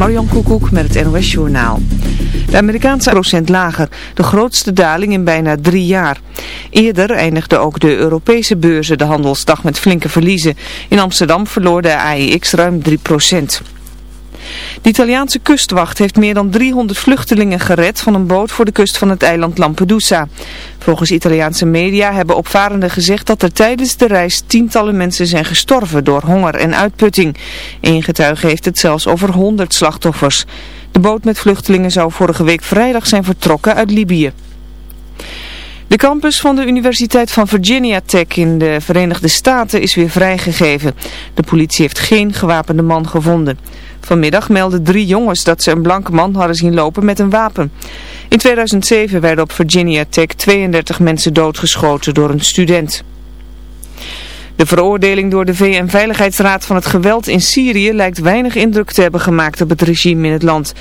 Marjan Koekoek met het NOS Journaal. De Amerikaanse procent lager, de grootste daling in bijna drie jaar. Eerder eindigde ook de Europese beurzen de handelsdag met flinke verliezen. In Amsterdam verloor de AEX ruim 3 procent. De Italiaanse kustwacht heeft meer dan 300 vluchtelingen gered van een boot voor de kust van het eiland Lampedusa. Volgens Italiaanse media hebben opvarenden gezegd dat er tijdens de reis tientallen mensen zijn gestorven door honger en uitputting. Eén getuige heeft het zelfs over 100 slachtoffers. De boot met vluchtelingen zou vorige week vrijdag zijn vertrokken uit Libië. De campus van de Universiteit van Virginia Tech in de Verenigde Staten is weer vrijgegeven. De politie heeft geen gewapende man gevonden. Vanmiddag meldden drie jongens dat ze een blanke man hadden zien lopen met een wapen. In 2007 werden op Virginia Tech 32 mensen doodgeschoten door een student. De veroordeling door de VN-veiligheidsraad van het geweld in Syrië lijkt weinig indruk te hebben gemaakt op het regime in het land.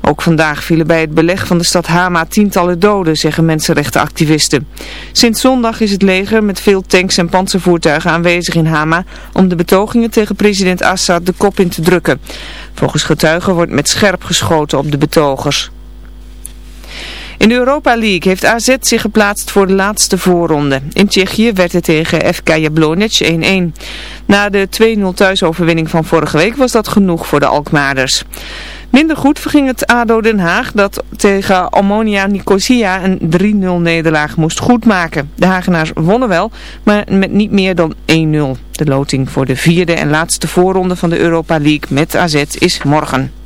Ook vandaag vielen bij het beleg van de stad Hama tientallen doden, zeggen mensenrechtenactivisten. Sinds zondag is het leger met veel tanks en panzervoertuigen aanwezig in Hama om de betogingen tegen president Assad de kop in te drukken. Volgens getuigen wordt met scherp geschoten op de betogers. In de Europa League heeft AZ zich geplaatst voor de laatste voorronde. In Tsjechië werd het tegen FK Jablonec 1-1. Na de 2-0 thuisoverwinning van vorige week was dat genoeg voor de Alkmaarders. Minder goed verging het ADO Den Haag dat tegen Ammonia Nicosia een 3-0 nederlaag moest goedmaken. De Hagenaars wonnen wel, maar met niet meer dan 1-0. De loting voor de vierde en laatste voorronde van de Europa League met AZ is morgen.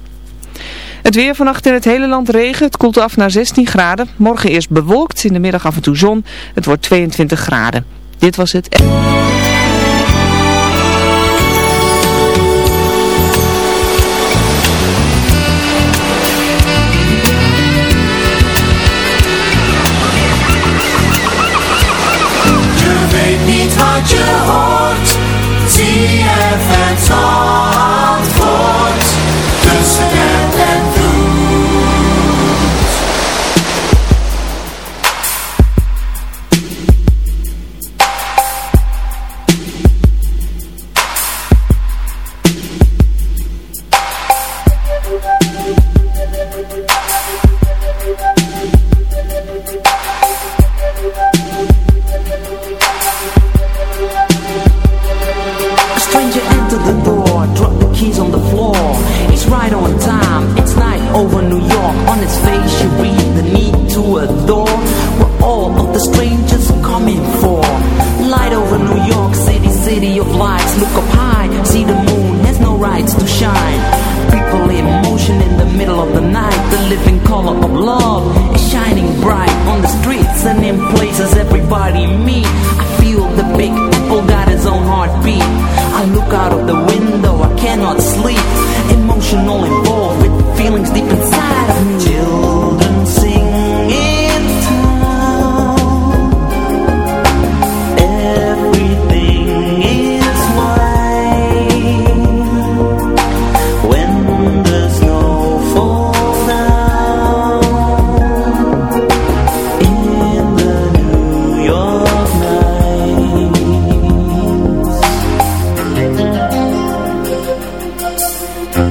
Het weer vannacht in het hele land regen. Het koelt af naar 16 graden. Morgen eerst bewolkt, in de middag af en toe zon. Het wordt 22 graden. Dit was het... Je weet niet wat je hoort. Zie het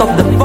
of the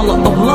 follow along.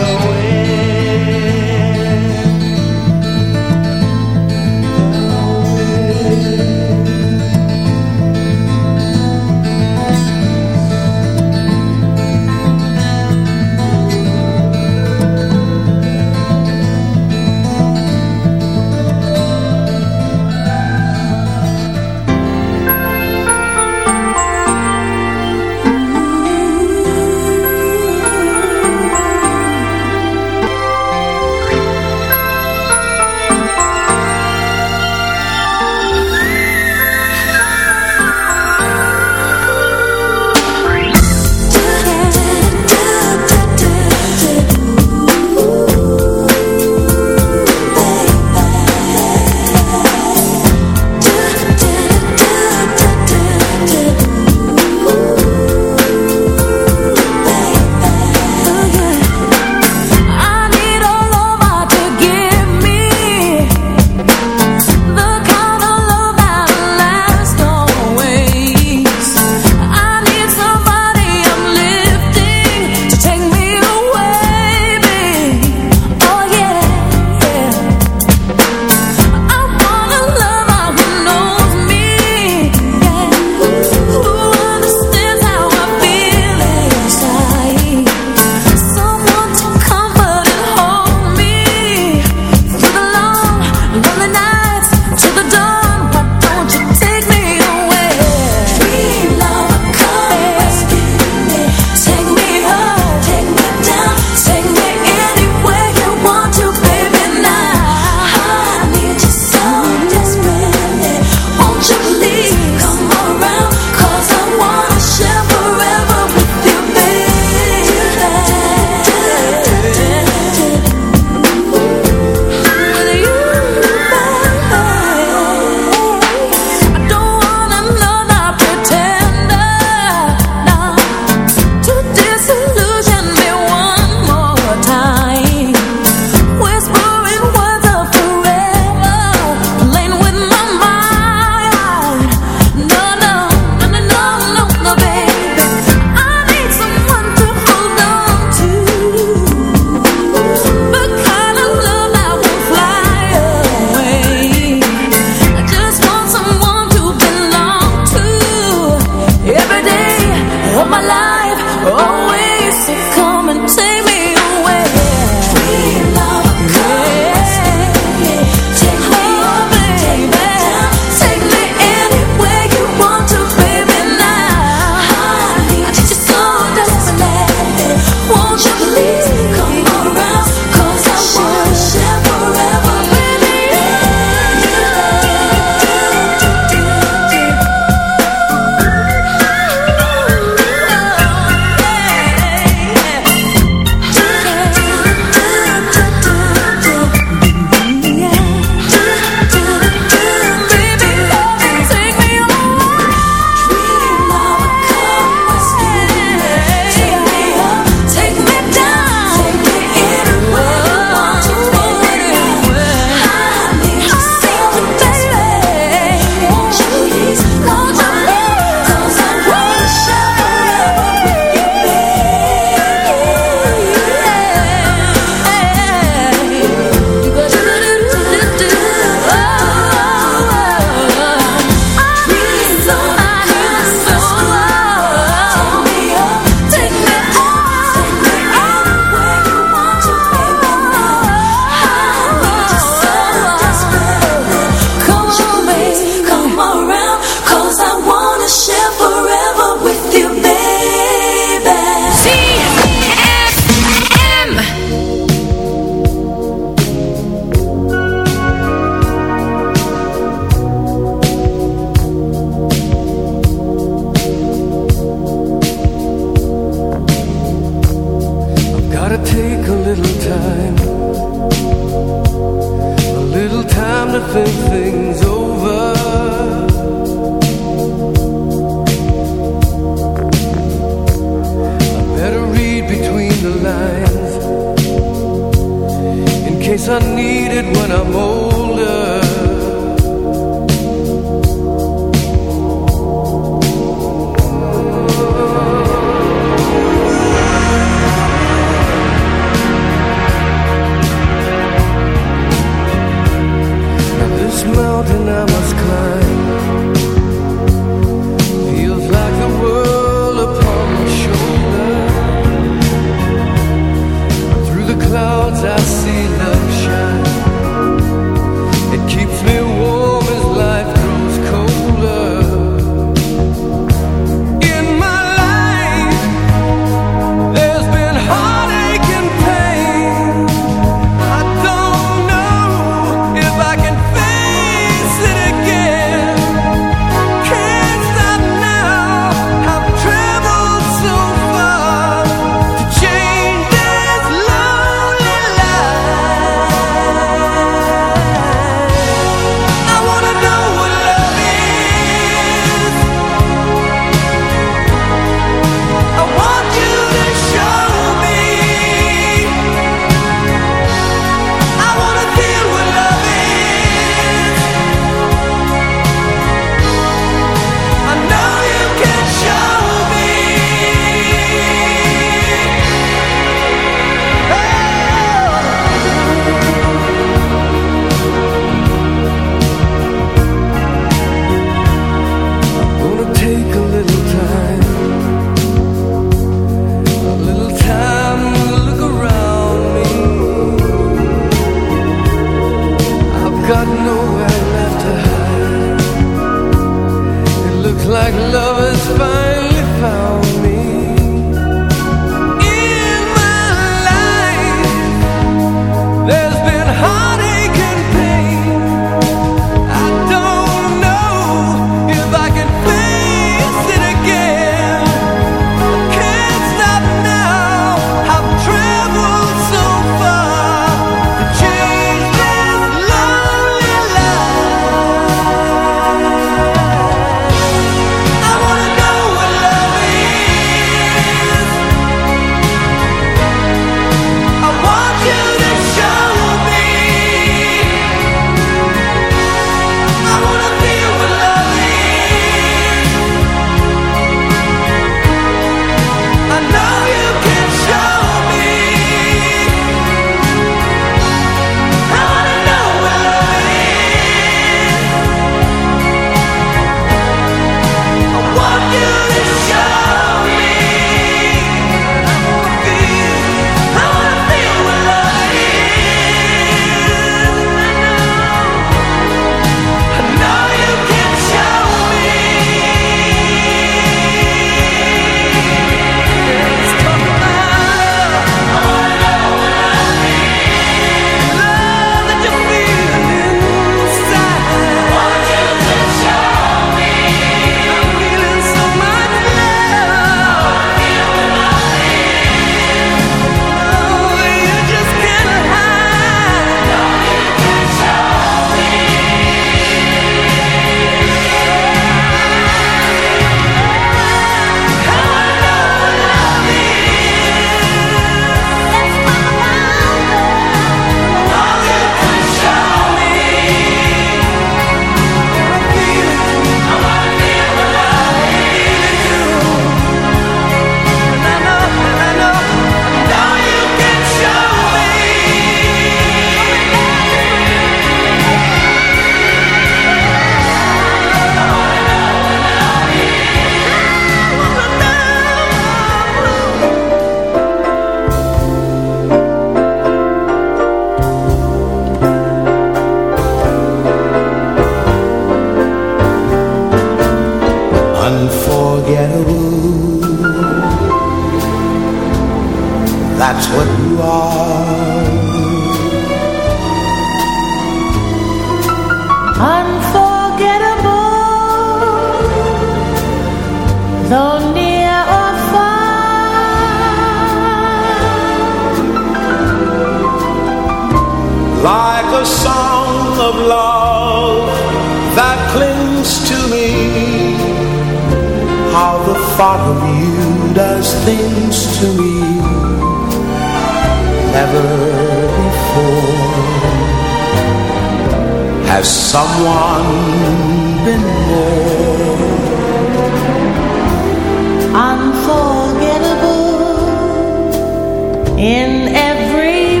In every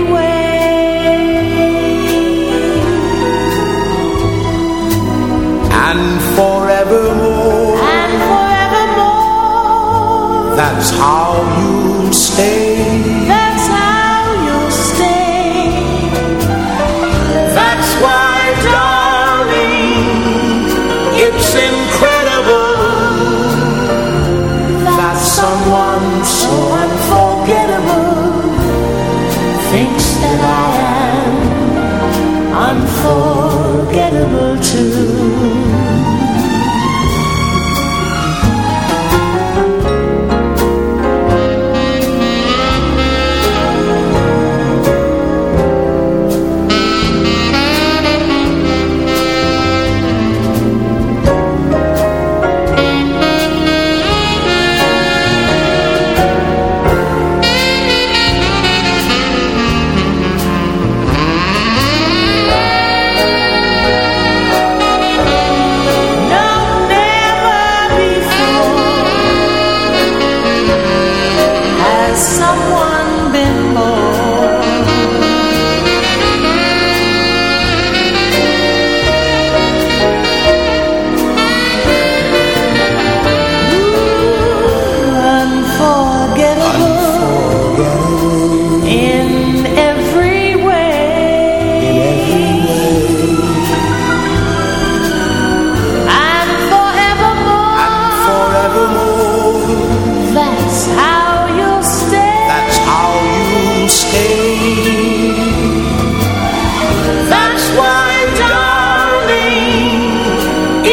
forevermore. And forevermore. That's how you stay.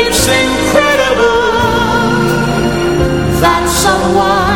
it's incredible that someone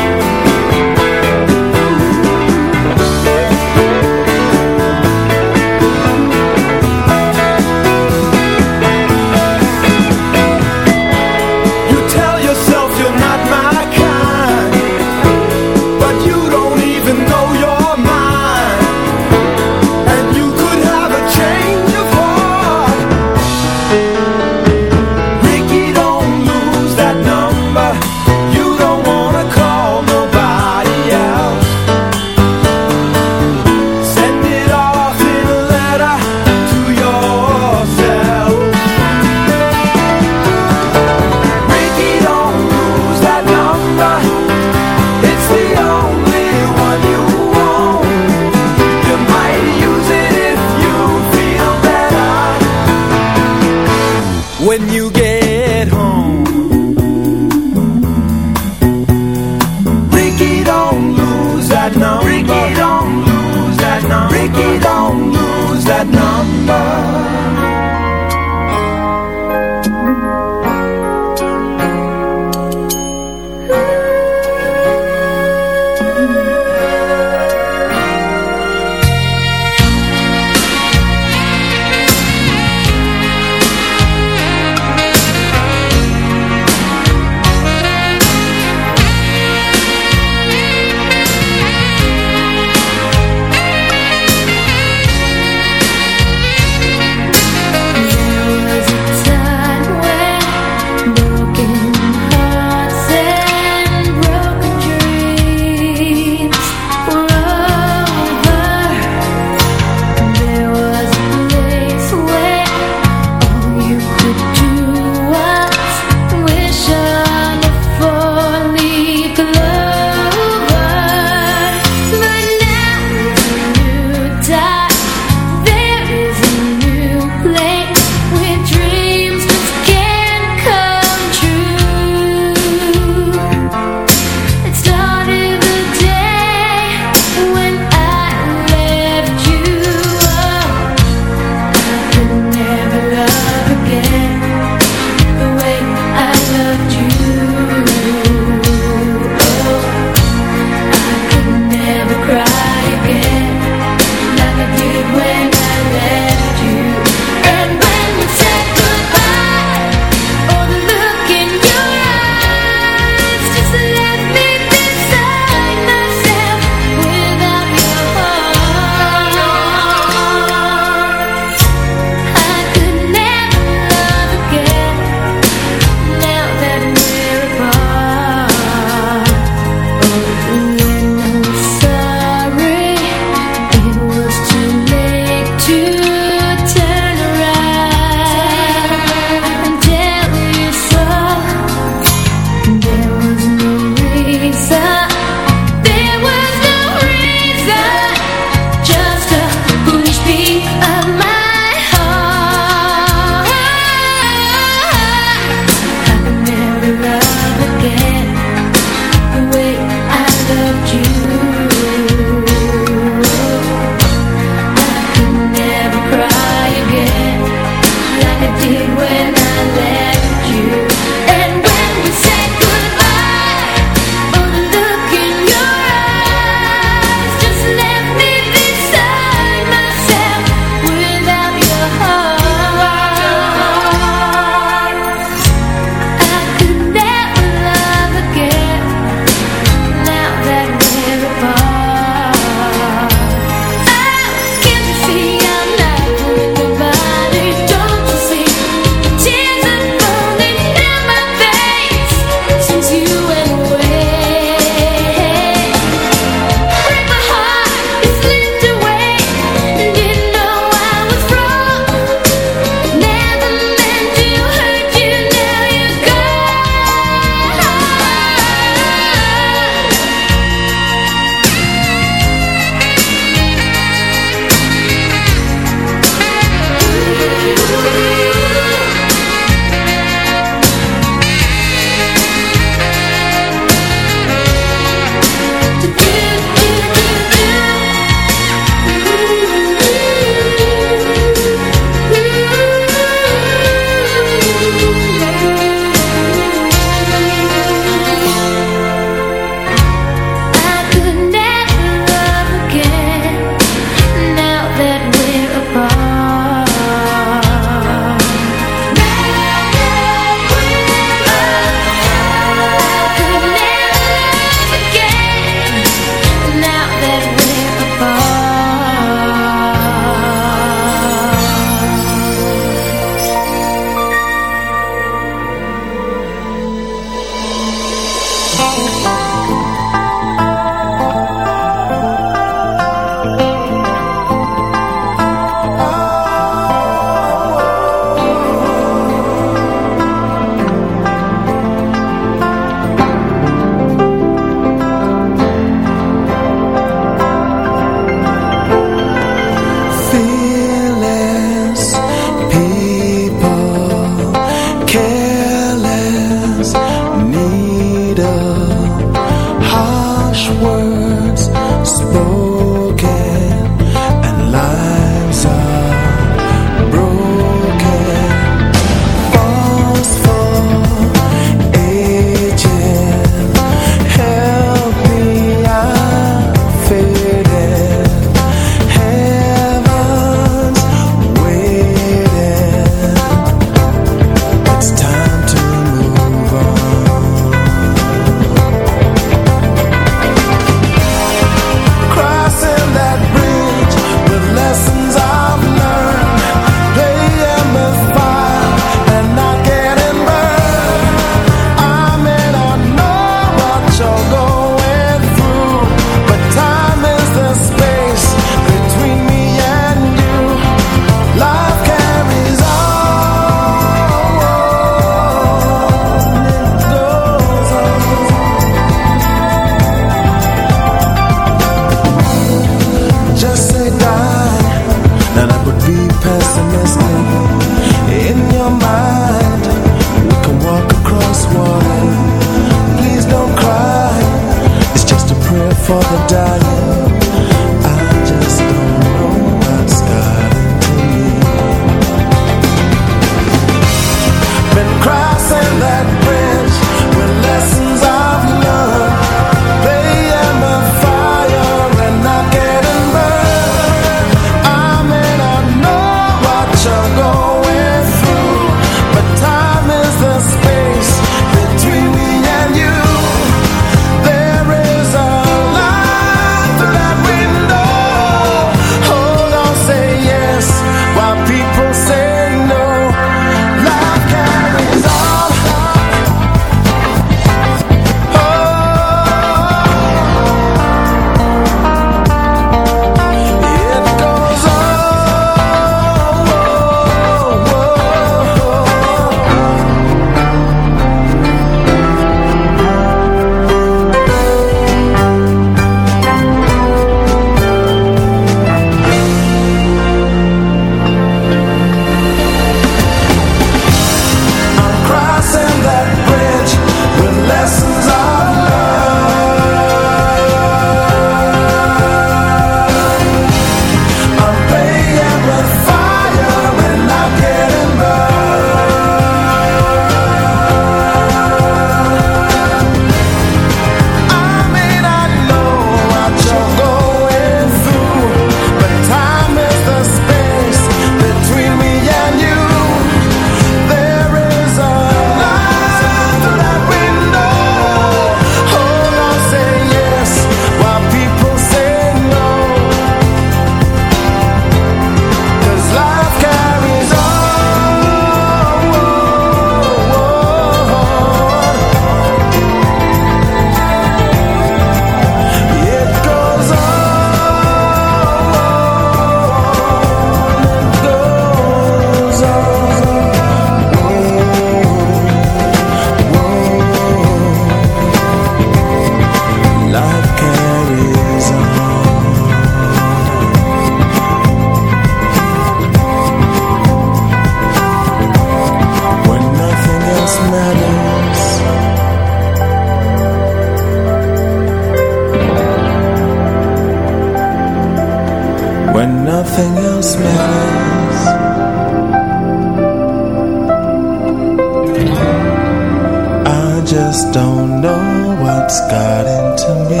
what's got into me.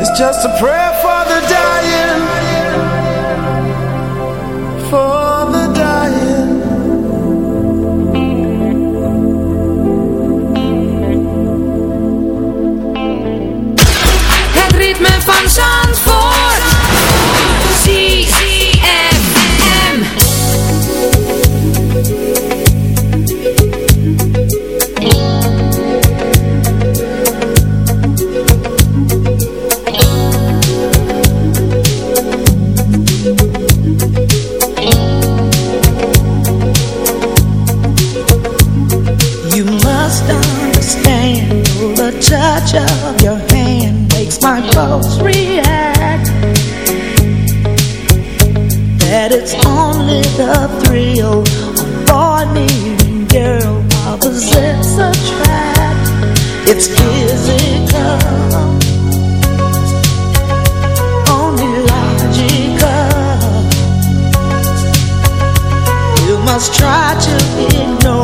It's just a prayer Is it just only logical? You must try to ignore.